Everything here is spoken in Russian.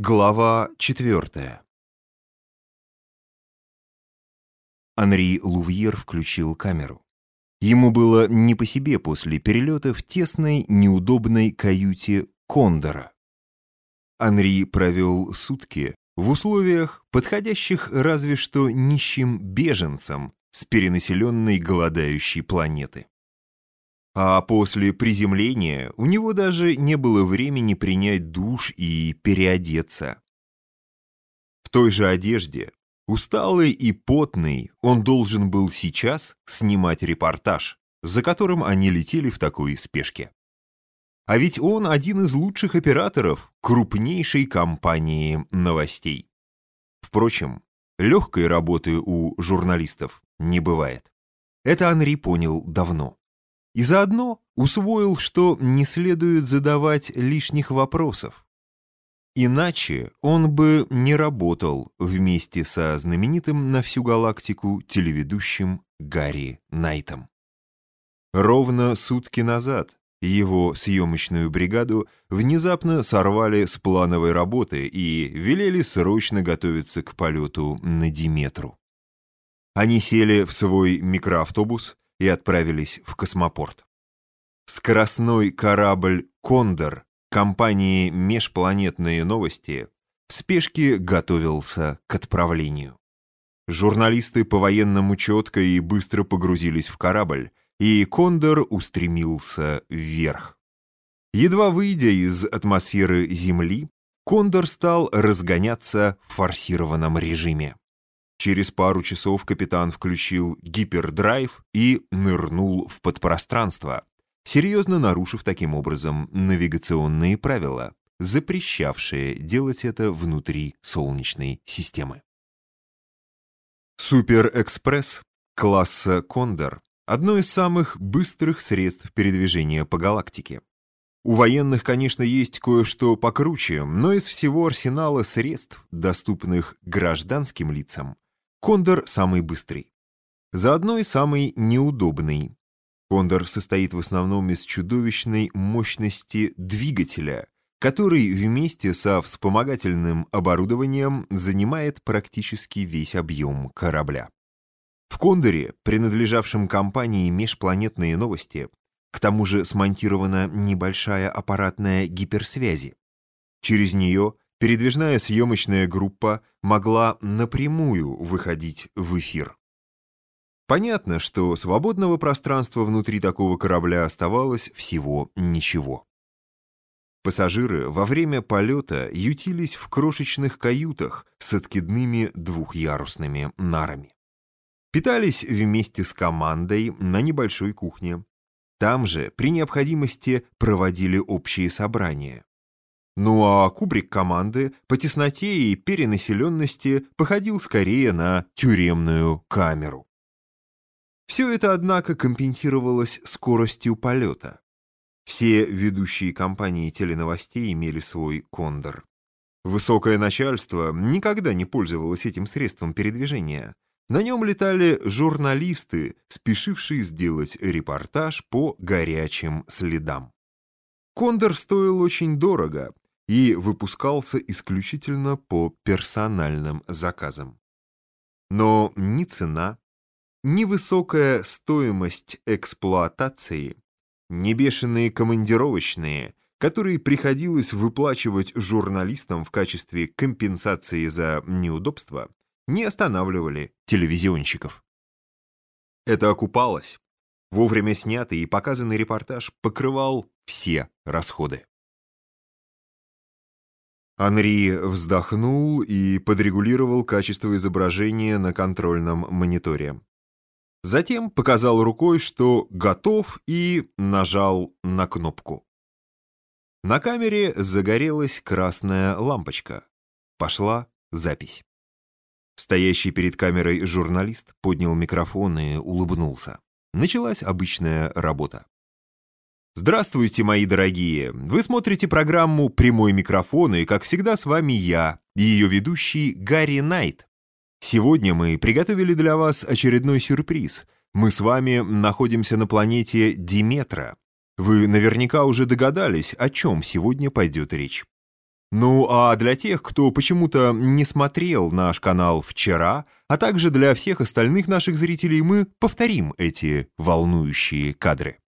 Глава четвертая Анри Лувьер включил камеру. Ему было не по себе после перелета в тесной, неудобной каюте Кондора. Анри провел сутки в условиях, подходящих разве что нищим беженцам с перенаселенной голодающей планеты. А после приземления у него даже не было времени принять душ и переодеться. В той же одежде, усталый и потный, он должен был сейчас снимать репортаж, за которым они летели в такой спешке. А ведь он один из лучших операторов крупнейшей компании новостей. Впрочем, легкой работы у журналистов не бывает. Это Анри понял давно. И заодно усвоил, что не следует задавать лишних вопросов. Иначе он бы не работал вместе со знаменитым на всю галактику телеведущим Гарри Найтом. Ровно сутки назад его съемочную бригаду внезапно сорвали с плановой работы и велели срочно готовиться к полету на Диметру. Они сели в свой микроавтобус и отправились в космопорт. Скоростной корабль «Кондор» компании «Межпланетные новости» в спешке готовился к отправлению. Журналисты по-военному четко и быстро погрузились в корабль, и «Кондор» устремился вверх. Едва выйдя из атмосферы Земли, «Кондор» стал разгоняться в форсированном режиме. Через пару часов капитан включил гипердрайв и нырнул в подпространство, серьезно нарушив таким образом навигационные правила, запрещавшие делать это внутри Солнечной системы. Суперэкспресс класса «Кондор» — одно из самых быстрых средств передвижения по галактике. У военных, конечно, есть кое-что покруче, но из всего арсенала средств, доступных гражданским лицам, Кондор самый быстрый. Заодно и самый неудобный. Кондор состоит в основном из чудовищной мощности двигателя, который вместе со вспомогательным оборудованием занимает практически весь объем корабля. В Кондоре, принадлежавшем компании «Межпланетные новости», к тому же смонтирована небольшая аппаратная гиперсвязи. Через нее передвижная съемочная группа могла напрямую выходить в эфир. Понятно, что свободного пространства внутри такого корабля оставалось всего ничего. Пассажиры во время полета ютились в крошечных каютах с откидными двухъярусными нарами. Питались вместе с командой на небольшой кухне. Там же, при необходимости, проводили общие собрания. Ну а кубрик команды по тесноте и перенаселенности походил скорее на тюремную камеру. Все это, однако, компенсировалось скоростью полета. Все ведущие компании теленовостей имели свой кондор. Высокое начальство никогда не пользовалось этим средством передвижения. На нем летали журналисты, спешившие сделать репортаж по горячим следам. Кондор стоил очень дорого, и выпускался исключительно по персональным заказам. Но ни цена, ни высокая стоимость эксплуатации, ни бешеные командировочные, которые приходилось выплачивать журналистам в качестве компенсации за неудобства, не останавливали телевизионщиков. Это окупалось. Вовремя снятый и показанный репортаж покрывал все расходы. Анри вздохнул и подрегулировал качество изображения на контрольном мониторе. Затем показал рукой, что готов, и нажал на кнопку. На камере загорелась красная лампочка. Пошла запись. Стоящий перед камерой журналист поднял микрофон и улыбнулся. Началась обычная работа. Здравствуйте, мои дорогие! Вы смотрите программу «Прямой микрофон» и, как всегда, с вами я, ее ведущий Гарри Найт. Сегодня мы приготовили для вас очередной сюрприз. Мы с вами находимся на планете Диметра. Вы наверняка уже догадались, о чем сегодня пойдет речь. Ну а для тех, кто почему-то не смотрел наш канал вчера, а также для всех остальных наших зрителей мы повторим эти волнующие кадры.